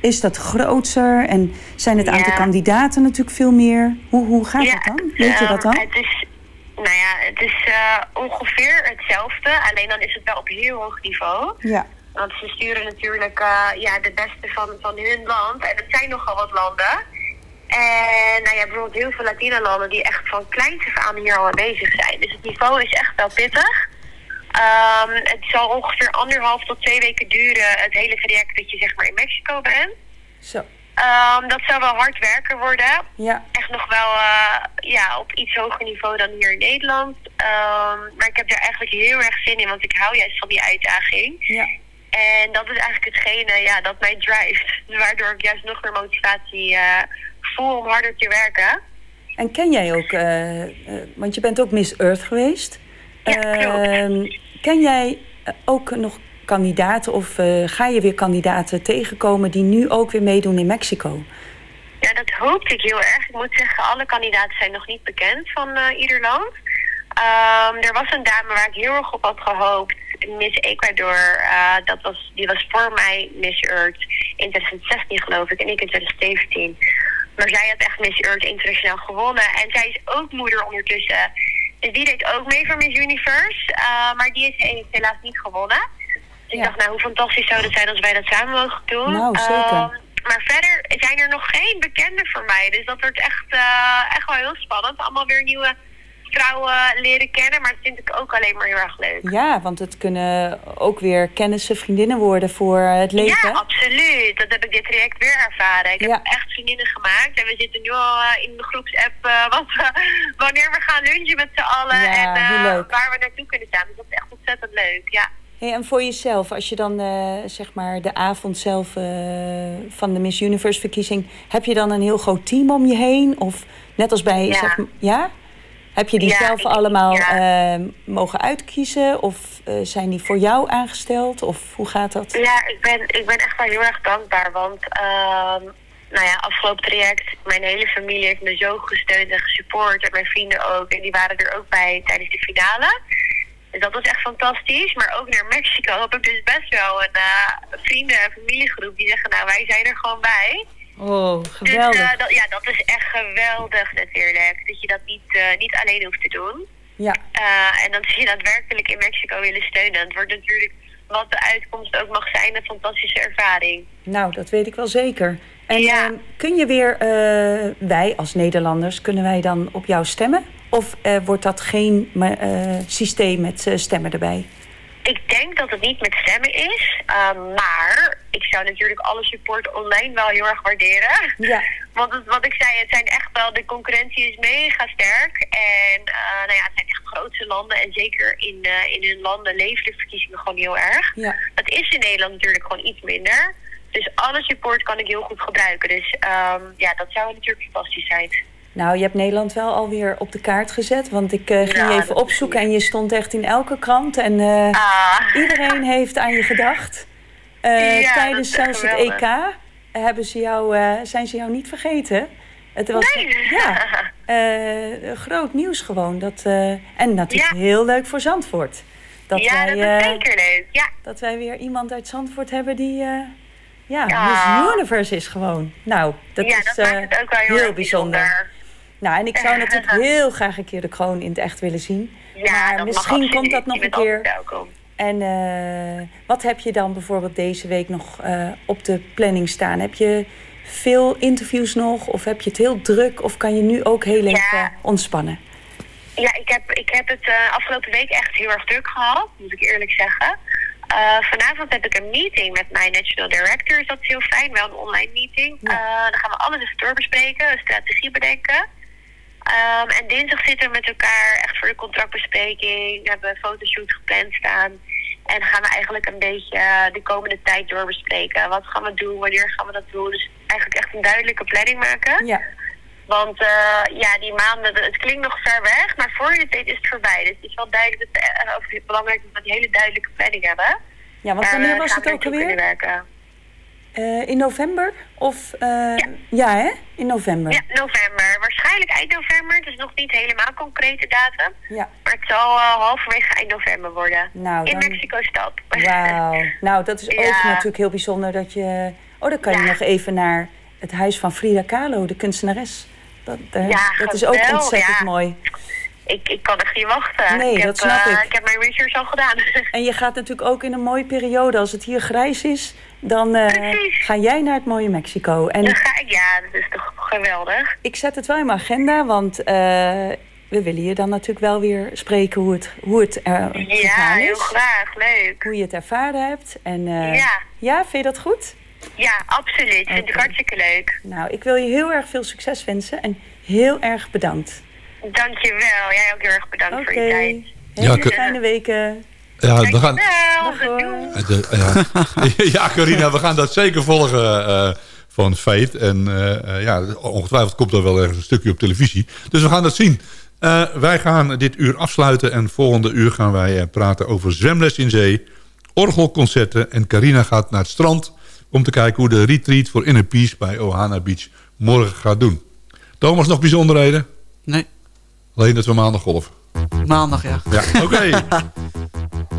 is dat groter en zijn het aantal Ja. kandidaten natuurlijk veel meer? Hoe, hoe gaat dat dan? Weet je Ehm, dat dan? Het is, nou ja, het is eh, ongeveer hetzelfde. Alleen dan is het wel op heel hoog niveau. Ja. Want ze sturen natuurlijk eh, ja, de beste van, van hun land. En het zijn nogal wat landen. En nou ja, bijvoorbeeld heel veel Latino-landen die echt van kleins af aan hier al aanwezig zijn. Dus het niveau is echt wel pittig. Ehm, het zal ongeveer anderhalf tot twee weken duren, het hele traject dat je zeg maar in Mexico bent. Zo. Ehm, dat zou wel hard werken worden. Ja. Echt nog wel eh, ja, op iets hoger niveau dan hier in Nederland. Ehm, maar ik heb daar eigenlijk heel erg zin in, want ik hou juist van die uitdaging. Ja. En dat is eigenlijk hetgene ja, dat mij drijft. (laughs) Waardoor ik juist nog meer motivatie eh, voel om harder te werken. En ken jij ook, eh, want je bent ook Miss Earth geweest. Ehm, ken jij ook nog kandidaten of eh, ga je weer kandidaten tegenkomen die nu ook weer meedoen in Mexico? Ja, dat hoopte ik heel erg. Ik moet zeggen, alle kandidaten zijn nog niet bekend van eh, ieder land. Ehm, er was een dame waar ik heel erg op had gehoopt. Miss Ecuador, eh, dat was, die was voor mij Miss Earth in 2016 geloof ik en ik in 2017. Maar zij had echt Miss Earth internationaal gewonnen. En zij is ook moeder ondertussen. Dus die deed ook mee voor Miss Universe. Maar die is he- helaas niet gewonnen. Ik dacht, nou, hoe fantastisch zou het zijn als wij dat samen mogen doen. Nou, zeker. Ehm, maar verder zijn er nog geen bekenden voor mij. Dus dat wordt echt, eh, echt wel heel spannend. Allemaal weer nieuwe vrouwen leren kennen. Maar dat vind ik ook alleen maar heel erg leuk. Ja, want het kunnen ook weer kennissen, vriendinnen worden voor het leven. Ja, absoluut. Dat heb ik dit traject weer ervaren. Ik heb echt vriendinnen gemaakt. En we zitten nu al eh, in de groepsapp eh, wat, wanneer we gaan lunchen met z'n allen. Ja, en eh, waar we naartoe kunnen staan. Dus dat is echt ontzettend leuk, ja. Hey, en voor jezelf, als je dan eh, zeg maar de avond zelf eh, van de Miss Universe verkiezing, heb je dan een heel groot team om je heen? Of net als bij, Ja. zeg, ja? Heb je die Ja, zelf ik- allemaal ja. eh, mogen uitkiezen? Of zijn die voor jou aangesteld? Of hoe gaat dat? Ja, ik ben, ik ben echt wel heel erg dankbaar. Want, ehm, nou ja, afgelopen traject, mijn hele familie heeft me zo gesteund en gesupport. En mijn vrienden ook. En die waren er ook bij tijdens de finale. Dus dat was echt fantastisch. Maar ook naar Mexico heb ik dus best wel een eh, vrienden- en familiegroep die zeggen, nou, wij zijn er gewoon bij. Oh, Dus geweldig. eh, dat, ja, dat is echt geweldig natuurlijk. Dat je dat niet, eh, niet alleen hoeft te doen. Ja. Eh, en dat ze je daadwerkelijk in Mexico willen steunen. Het wordt natuurlijk, wat de uitkomst ook mag zijn, een fantastische ervaring. Nou, dat weet ik wel zeker. En eh, kun je weer, eh, wij als Nederlanders, kunnen wij dan op jou stemmen? Of eh, wordt dat geen eh, systeem met eh, stemmen erbij? Ik denk dat het niet met stemmen is. eh, maar ik zou natuurlijk alle support online wel heel erg waarderen. Ja. (laughs) Want het, wat ik zei, het zijn echt wel, de concurrentie is mega sterk. En nou ja, het zijn echt grootste landen. En zeker in, in hun landen leven de verkiezingen gewoon heel erg. Ja. Dat is in Nederland natuurlijk gewoon iets minder. Dus alle support kan ik heel goed gebruiken. Dus ehm, ja, dat zou natuurlijk fantastisch zijn. Nou, je hebt Nederland wel alweer op de kaart gezet. Want ik eh, ging Ja, je even opzoeken en je stond echt in elke krant. En eh, Ah. iedereen heeft aan je gedacht. Eh, Ja, tijdens zelfs het. EK hebben ze jou, zijn ze jou niet vergeten. Het was ja, (laughs) eh, groot nieuws gewoon. Dat, en natuurlijk heel leuk voor Zandvoort. Dat ja, wij, dat is zeker leuk. Ja. dat wij weer iemand uit Zandvoort hebben die ja, Ja. Miss Universe is gewoon. Nou, dat ja, is dat maakt het ook wel heel, erg bijzonder. Nou, en ik zou natuurlijk heel graag een keer de kroon in het echt willen zien. Ja, maar misschien komt dat nog een keer. welkom. En eh, wat heb je dan bijvoorbeeld deze week nog eh, op de planning staan? Heb je veel interviews nog? Of heb je het heel druk? Of kan je nu ook heel even ontspannen? Ja, ik heb, ik heb het eh, afgelopen week echt heel erg druk gehad, moet ik eerlijk zeggen. Eh, vanavond heb ik een meeting met mijn national directors. Dat is heel fijn, wel een online meeting. Eh, dan gaan we alles even doorbespreken, een strategie bedenken. Ehm, en dinsdag zitten we met elkaar echt voor de contractbespreking. We hebben een fotoshoot gepland staan. En gaan we eigenlijk een beetje eh, de komende tijd doorbespreken. Wat gaan we doen, wanneer gaan we dat doen. Dus eigenlijk echt een duidelijke planning maken. Ja. Want eh, ja, die maanden, het klinkt nog ver weg, maar voor je het weet is het voorbij. Dus het is wel duidelijk dat we, eh, of het belangrijk is dat we een hele duidelijke planning hebben. Ja, want wanneer we was het ook alweer? Eh, in november? Of, eh, ja. hè? In november. Ja, november. Waarschijnlijk eind november. Het is nog niet helemaal concrete datum. Ja. Maar het zal eh, halverwege eind november worden. Nou, In dan- Mexico-stad. Wauw. (laughs) Nou, dat is ook natuurlijk heel bijzonder dat je... Oh, dan kan je nog even naar het huis van Frida Kahlo, de kunstenares. Dat, Ja, dat is ook ontzettend ja. mooi. Ik, ik kan echt niet wachten. Nee, ik dat heb, snap ik. Ik heb mijn research al gedaan. (laughs) En je gaat natuurlijk ook in een mooie periode. Als het hier grijs is, dan eh, ga jij naar het mooie Mexico. En Dan ga ik, ja, dat is toch geweldig. ik zet het wel in mijn agenda, want eh, we willen je dan natuurlijk wel weer spreken hoe het, hoe het er Ja, gegaan heel is. graag. Leuk. Hoe je het ervaren hebt. En, eh, Ja. ja, vind je dat goed? Ja, absoluut. Vind ik hartstikke leuk. Nou, ik wil je heel erg veel succes wensen en heel erg bedankt. Dankjewel. Jij ook heel erg bedankt voor je tijd. Hele Ja, fijne weken. Ja, we gaan, de- ja. (laughs) ja, Carina, we gaan dat zeker volgen eh, van Fate. En eh, eh, ja, ongetwijfeld komt er wel ergens een stukje op televisie. Dus we gaan dat zien. Eh, wij gaan dit uur afsluiten en volgende uur gaan wij eh, praten over zwemles in zee, orgelconcerten en Carina gaat naar het strand om te kijken hoe de retreat voor Inner Peace bij Ohana Beach morgen gaat doen. Thomas, nog bijzonderheden? Nee. Alleen dat we maandag golven. Maandag, ja. Ja, oké. (laughs)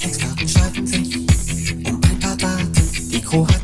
Experten streiten sich um ein paar Daten. Die hat